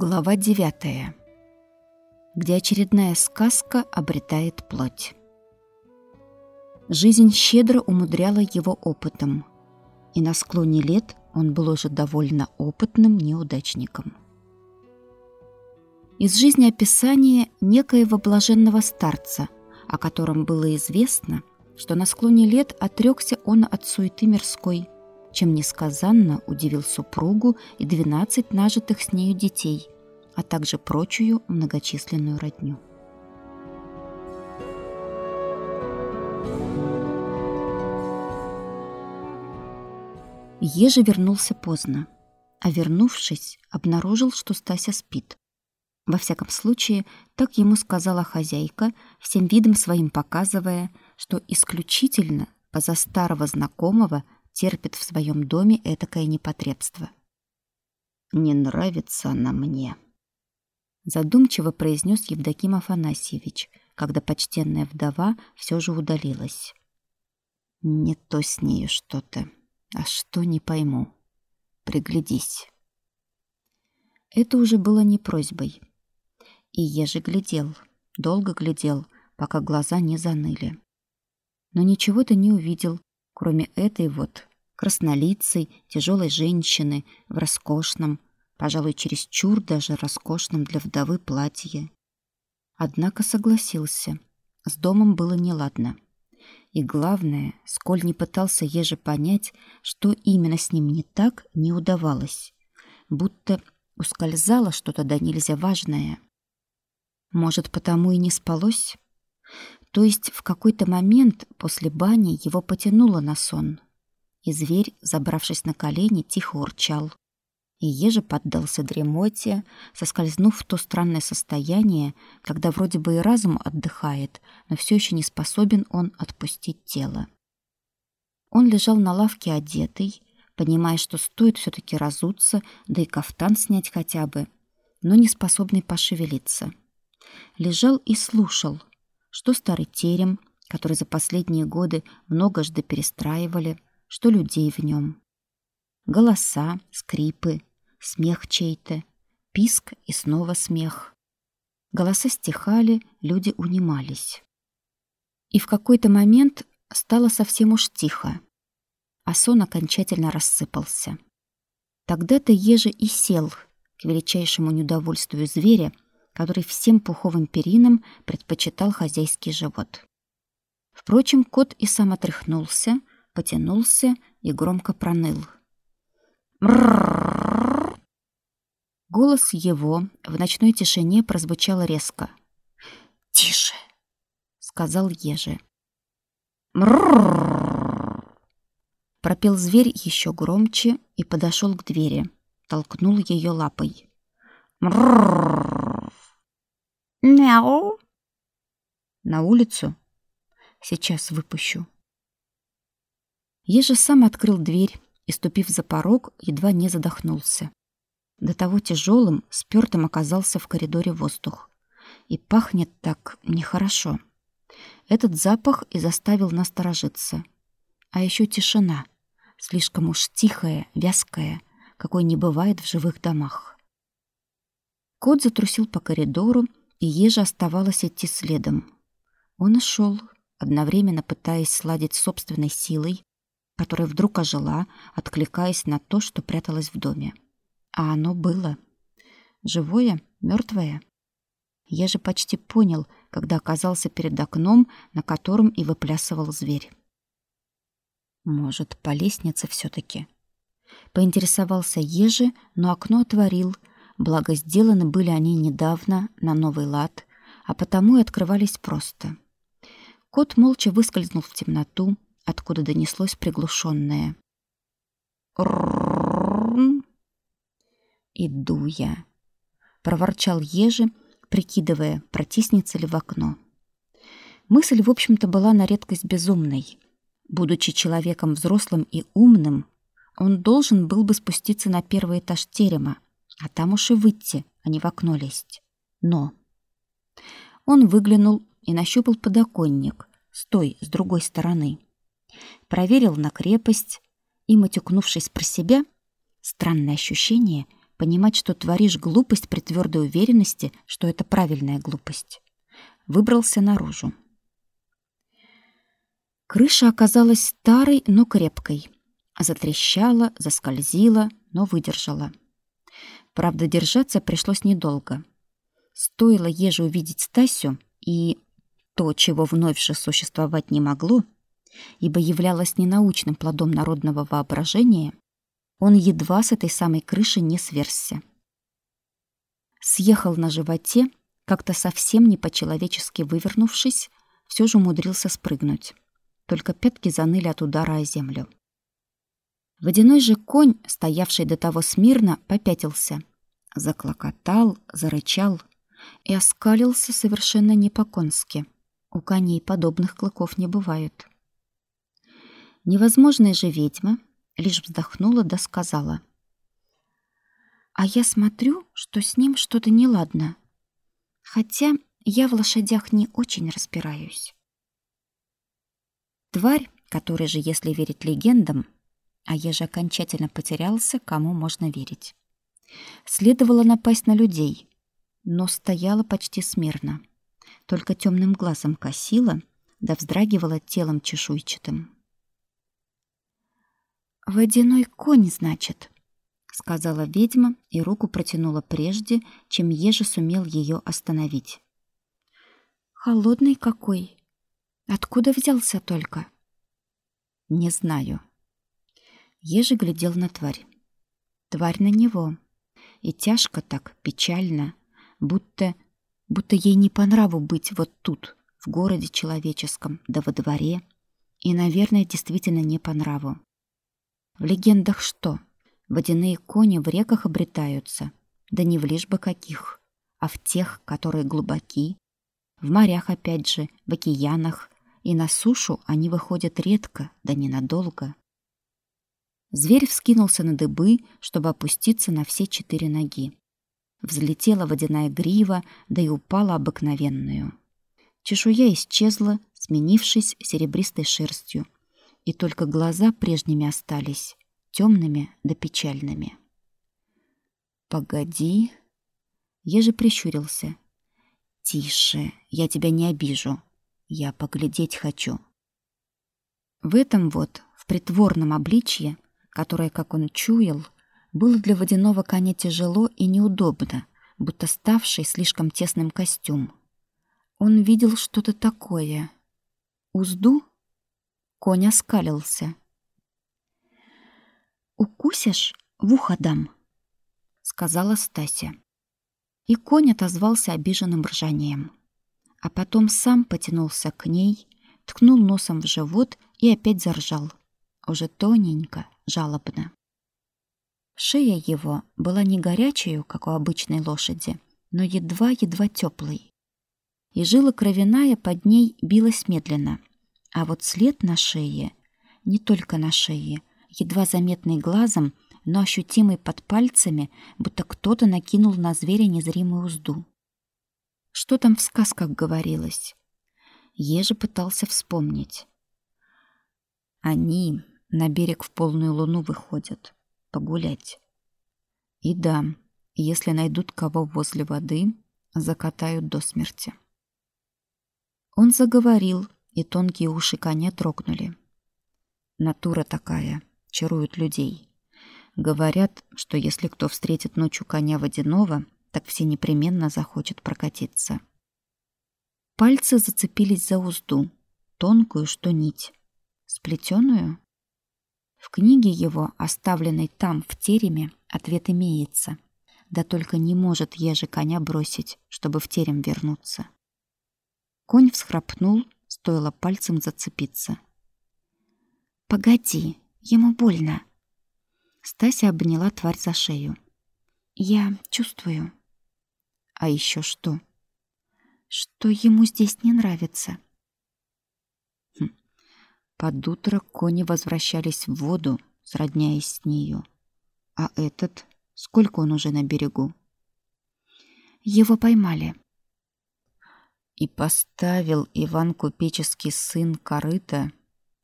Глава 9. Где очередная сказка обретает плоть. Жизнь щедро умудряла его опытом, и на склоне лет он был уже довольно опытным неудачником. Из жизни описания некоего блаженного старца, о котором было известно, что на склоне лет отрекся он от суеты мирской – чем несказанно удивил супругу и двенадцать нажитых с нею детей, а также прочую многочисленную родню. Ежи вернулся поздно, а вернувшись, обнаружил, что Стася спит. Во всяком случае, так ему сказала хозяйка, всем видом своим показывая, что исключительно поза старого знакомого – терпит в своем доме этакое непотребство. «Не нравится она мне», — задумчиво произнес Евдоким Афанасьевич, когда почтенная вдова все же удалилась. «Не то с нею что-то, а что не пойму. Приглядись». Это уже было не просьбой. И я же глядел, долго глядел, пока глаза не заныли. Но ничего-то не увидел, кроме этой вот краснолицей, тяжелой женщины в роскошном, пожалуй, чересчур даже роскошном для вдовы платье. Однако согласился. С домом было неладно. И главное, сколь не пытался еже понять, что именно с ним не так, не удавалось. Будто ускользало что-то да нельзя важное. Может, потому и не спалось? То есть в какой-то момент после бани его потянуло на сон — и зверь, забравшись на колени, тихо урчал. И еже поддался дремоте, соскользнув в то странное состояние, когда вроде бы и разум отдыхает, но все еще не способен он отпустить тело. Он лежал на лавке одетый, понимая, что стоит все таки разуться, да и кафтан снять хотя бы, но не способный пошевелиться. Лежал и слушал, что старый терем, который за последние годы многожды перестраивали, что людей в нем. Голоса, скрипы, смех чей-то, писк и снова смех. Голоса стихали, люди унимались. И в какой-то момент стало совсем уж тихо, а сон окончательно рассыпался. Тогда-то еже и сел к величайшему неудовольствию зверя, который всем пуховым перинам предпочитал хозяйский живот. Впрочем, кот и сам отряхнулся, потянулся и громко проныл. Голос его в ночной тишине прозвучал резко. «Тише!» — сказал Ежи. Пропел зверь еще громче и подошел к двери, толкнул ее лапой. «Мяу!» «На улицу? Сейчас выпущу». Ежа сам открыл дверь и, ступив за порог, едва не задохнулся. До того тяжелым, спёртым оказался в коридоре воздух. И пахнет так нехорошо. Этот запах и заставил насторожиться. А еще тишина, слишком уж тихая, вязкая, какой не бывает в живых домах. Кот затрусил по коридору, и Ежа оставалось идти следом. Он и шел, одновременно пытаясь сладить собственной силой которая вдруг ожила, откликаясь на то, что пряталось в доме. А оно было. Живое, мертвое. Я же почти понял, когда оказался перед окном, на котором и выплясывал зверь. Может, по лестнице все таки Поинтересовался Ежи, но окно отворил, благо сделаны были они недавно, на новый лад, а потому и открывались просто. Кот молча выскользнул в темноту, откуда донеслось приглушенное. «Иду я», — проворчал Ежи, прикидывая, протиснется ли в окно. Мысль, в общем-то, была на редкость безумной. Будучи человеком взрослым и умным, он должен был бы спуститься на первый этаж терема, а там уж и выйти, а не в окно лезть. Но он выглянул и нащупал подоконник, стой с другой стороны проверил на крепость и, матюкнувшись про себя, странное ощущение понимать, что творишь глупость при твердой уверенности, что это правильная глупость. Выбрался наружу. Крыша оказалась старой, но крепкой. Затрещала, заскользила, но выдержала. Правда, держаться пришлось недолго. Стоило еже увидеть Стасю, и то, чего вновь же существовать не могло, ибо являлось ненаучным плодом народного воображения, он едва с этой самой крыши не сверзся. Съехал на животе, как-то совсем не по-человечески вывернувшись, все же умудрился спрыгнуть. Только пятки заныли от удара о землю. Водяной же конь, стоявший до того смирно, попятился. Заклокотал, зарычал и оскалился совершенно не по-конски. У коней подобных клыков не бывает. Невозможная же ведьма лишь вздохнула да сказала. «А я смотрю, что с ним что-то неладно. Хотя я в лошадях не очень разбираюсь». Тварь, которой же, если верить легендам, а я же окончательно потерялся, кому можно верить. Следовало напасть на людей, но стояла почти смирно. Только темным глазом косила, да вздрагивала телом чешуйчатым. «Водяной конь, значит», — сказала ведьма и руку протянула прежде, чем Ежи сумел ее остановить. «Холодный какой! Откуда взялся только?» «Не знаю». Ежи глядел на тварь. Тварь на него. И тяжко так, печально, будто... будто ей не по нраву быть вот тут, в городе человеческом, да во дворе. И, наверное, действительно не по нраву. В легендах что? Водяные кони в реках обретаются, да не в лишь бы каких, а в тех, которые глубоки. В морях опять же, в океанах, и на сушу они выходят редко, да ненадолго. Зверь вскинулся на дыбы, чтобы опуститься на все четыре ноги. Взлетела водяная грива, да и упала обыкновенную. Чешуя исчезла, сменившись серебристой шерстью, и только глаза прежними остались, темными да печальными. «Погоди!» Еже прищурился. «Тише, я тебя не обижу. Я поглядеть хочу». В этом вот, в притворном обличье, которое, как он чуял, было для водяного коня тяжело и неудобно, будто ставший слишком тесным костюм. Он видел что-то такое. Узду Конь оскалился. «Укусишь, в ухо дам», — сказала Стася. И конь отозвался обиженным ржанием. А потом сам потянулся к ней, ткнул носом в живот и опять заржал. Уже тоненько, жалобно. Шея его была не горячей, как у обычной лошади, но едва-едва теплой. И жила кровяная под ней билась медленно, а вот след на шее, не только на шее, едва заметный глазом, но ощутимый под пальцами, будто кто-то накинул на зверя незримую узду. Что там в сказках говорилось? Ежи пытался вспомнить. Они на берег в полную луну выходят погулять. И да, если найдут кого возле воды, закатают до смерти. Он заговорил, и тонкие уши коня дрогнули. Натура такая, чарует людей. Говорят, что если кто встретит ночью коня водяного, так все непременно захочет прокатиться. Пальцы зацепились за узду, тонкую, что нить. Сплетенную? В книге его, оставленной там, в тереме, ответ имеется. Да только не может еже коня бросить, чтобы в терем вернуться. Конь всхрапнул, стоило пальцем зацепиться. «Погоди, ему больно!» Стася обняла тварь за шею. «Я чувствую». «А еще что?» «Что ему здесь не нравится». Хм. Под утро кони возвращались в воду, сродняясь с нею. А этот, сколько он уже на берегу? Его поймали и поставил Иван Купеческий сын корыто,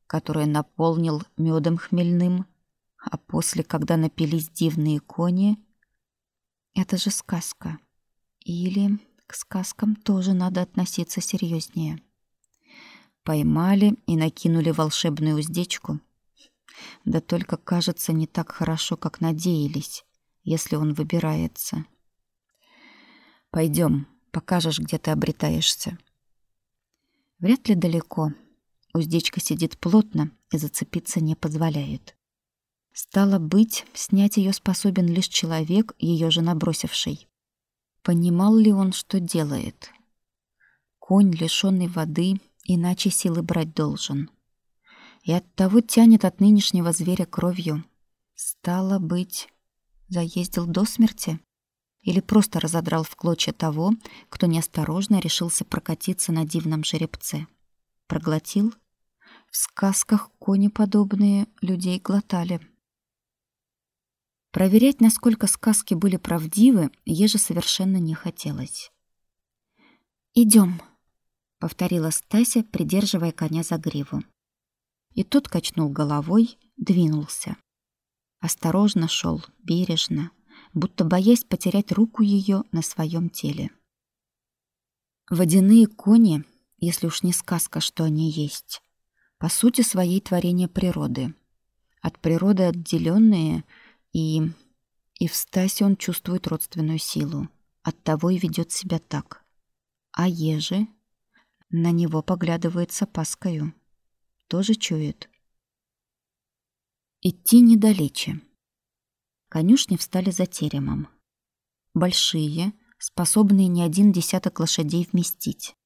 которое наполнил медом хмельным, а после, когда напились дивные кони, Это же сказка. Или к сказкам тоже надо относиться серьезнее. Поймали и накинули волшебную уздечку. Да только, кажется, не так хорошо, как надеялись, если он выбирается. Пойдем, покажешь, где ты обретаешься. Вряд ли далеко. Уздечка сидит плотно и зацепиться не позволяет. Стало быть, снять ее способен лишь человек, ее же набросивший. Понимал ли он, что делает? Конь, лишенный воды, иначе силы брать должен. И оттого тянет от нынешнего зверя кровью. Стало быть, заездил до смерти? Или просто разодрал в клочья того, кто неосторожно решился прокатиться на дивном жеребце? Проглотил? В сказках кони подобные людей глотали. Проверять, насколько сказки были правдивы, еже совершенно не хотелось. Идем, повторила Стася, придерживая коня за гриву. И тот качнул головой, двинулся. Осторожно шел, бережно, будто боясь потерять руку ее на своем теле. Водяные кони, если уж не сказка, что они есть, по сути своей творение природы. От природы отделенные — и... И в Стасе он чувствует родственную силу. Оттого и ведет себя так. А Ежи на него поглядывает с опаскою. Тоже чует. Идти недалече. Конюшни встали за теремом. Большие, способные не один десяток лошадей вместить.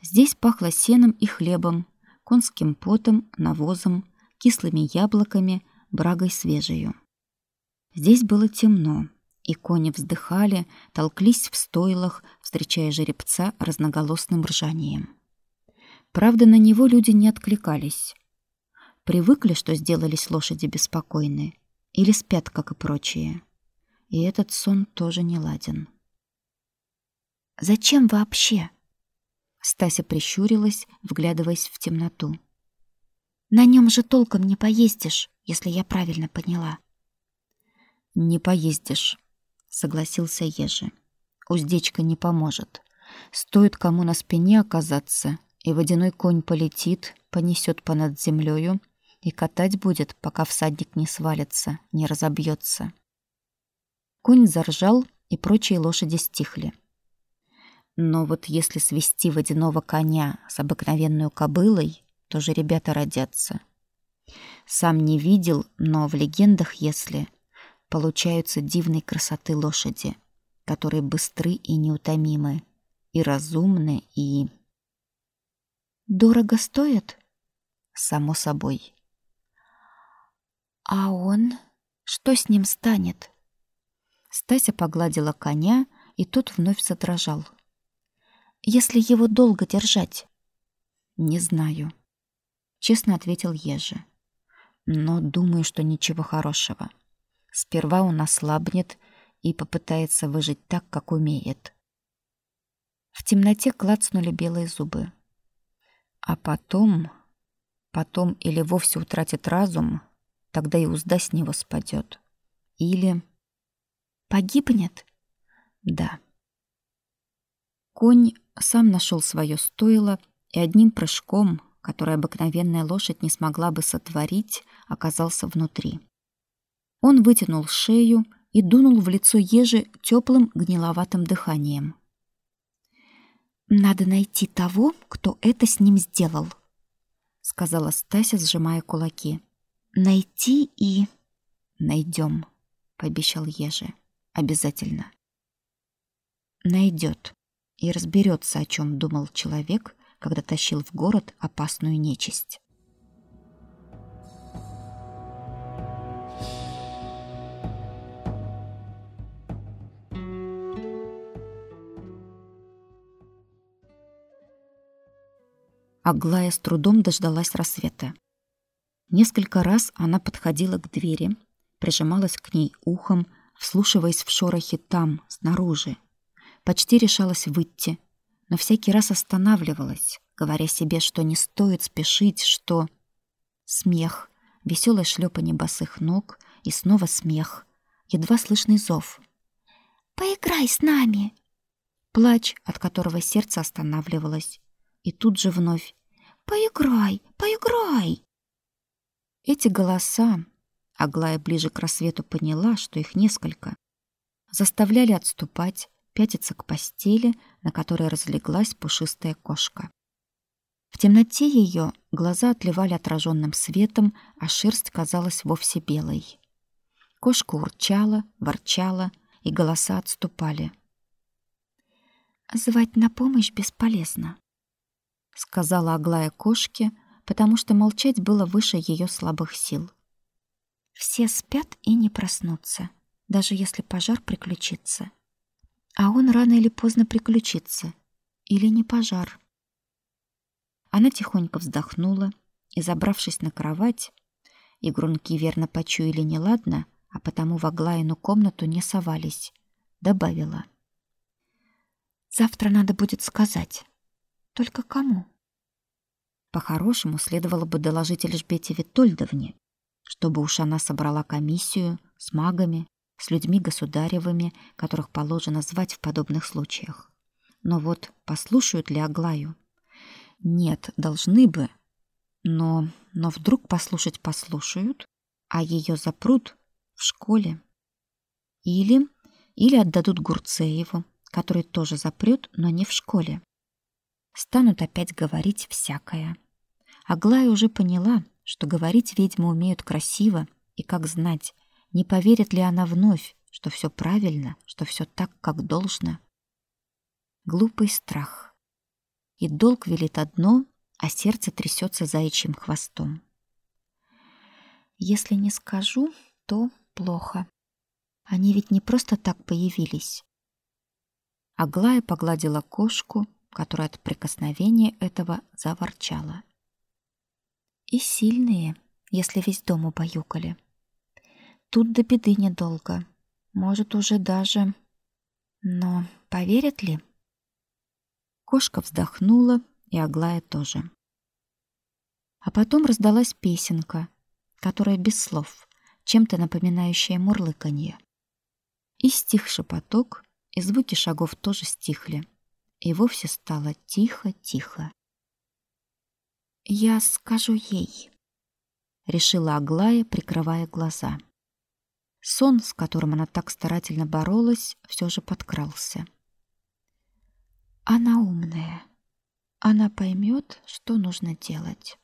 Здесь пахло сеном и хлебом, конским потом, навозом, кислыми яблоками, брагой свежею. Здесь было темно, и кони вздыхали, толклись в стойлах, встречая жеребца разноголосным ржанием. Правда, на него люди не откликались. Привыкли, что сделались лошади беспокойны, или спят, как и прочие. И этот сон тоже не ладен. «Зачем вообще?» Стася прищурилась, вглядываясь в темноту. «На нем же толком не поездишь, если я правильно поняла». Не поездишь, согласился Ежи. Уздечка не поможет. Стоит кому на спине оказаться, и водяной конь полетит, понесет понад землею и катать будет, пока всадник не свалится, не разобьется. Конь заржал, и прочие лошади стихли. Но вот если свести водяного коня с обыкновенную кобылой, то же ребята родятся. Сам не видел, но в легендах, если получаются дивной красоты лошади, которые быстры и неутомимы, и разумны, и... Дорого стоят? Само собой. А он? Что с ним станет? Стася погладила коня, и тот вновь задрожал. Если его долго держать? Не знаю. Честно ответил Ежи. Но думаю, что ничего хорошего. Сперва он ослабнет и попытается выжить так, как умеет. В темноте клацнули белые зубы. А потом... Потом или вовсе утратит разум, тогда и узда с него спадет. Или... Погибнет? Да. Конь сам нашел свое стойло и одним прыжком, который обыкновенная лошадь не смогла бы сотворить, оказался внутри. Он вытянул шею и дунул в лицо ежи теплым гниловатым дыханием. «Надо найти того, кто это с ним сделал», — сказала Стася, сжимая кулаки. «Найти и...» «Найдем», — пообещал ежи. «Обязательно». Найдет и разберется, о чем думал человек, когда тащил в город опасную нечисть. Аглая с трудом дождалась рассвета. Несколько раз она подходила к двери, прижималась к ней ухом, вслушиваясь в шорохи там, снаружи. Почти решалась выйти, но всякий раз останавливалась, говоря себе, что не стоит спешить, что... Смех, веселое шлепанье босых ног и снова смех, едва слышный зов. Поиграй с нами!» Плач, от которого сердце останавливалось. И тут же вновь «Поиграй! Поиграй!» Эти голоса, Аглая ближе к рассвету поняла, что их несколько, заставляли отступать, пятиться к постели, на которой разлеглась пушистая кошка. В темноте ее глаза отливали отраженным светом, а шерсть казалась вовсе белой. Кошка урчала, ворчала, и голоса отступали. «Звать на помощь бесполезно», — сказала Аглая кошке, потому что молчать было выше ее слабых сил. «Все спят и не проснутся, даже если пожар приключится. А он рано или поздно приключится. Или не пожар». Она тихонько вздохнула и, забравшись на кровать, игрунки верно почуяли неладно, а потому в Аглаину комнату не совались, добавила. «Завтра надо будет сказать. Только кому?» По-хорошему, следовало бы доложить Эльжбете Витольдовне, чтобы уж она собрала комиссию с магами, с людьми государевыми, которых положено звать в подобных случаях. Но вот послушают ли Аглаю? Нет, должны бы. Но, но вдруг послушать послушают, а ее запрут в школе. Или, или отдадут Гурцееву, который тоже запрет, но не в школе. Станут опять говорить всякое. Аглая уже поняла, что говорить ведьмы умеют красиво, и как знать, не поверит ли она вновь, что все правильно, что все так, как должно. Глупый страх и долг велит одно, а сердце трясется заячьим хвостом. Если не скажу, то плохо. Они ведь не просто так появились. Аглая погладила кошку, которая от прикосновения этого заворчала. И сильные, если весь дом убаюкали. Тут до беды недолго. Может, уже даже... Но поверят ли? Кошка вздохнула, и Аглая тоже. А потом раздалась песенка, которая без слов, чем-то напоминающая мурлыканье. И стих шепоток, и звуки шагов тоже стихли, и вовсе стало тихо-тихо. «Я скажу ей», — решила Аглая, прикрывая глаза. Сон, с которым она так старательно боролась, все же подкрался. Она умная. Она поймет, что нужно делать.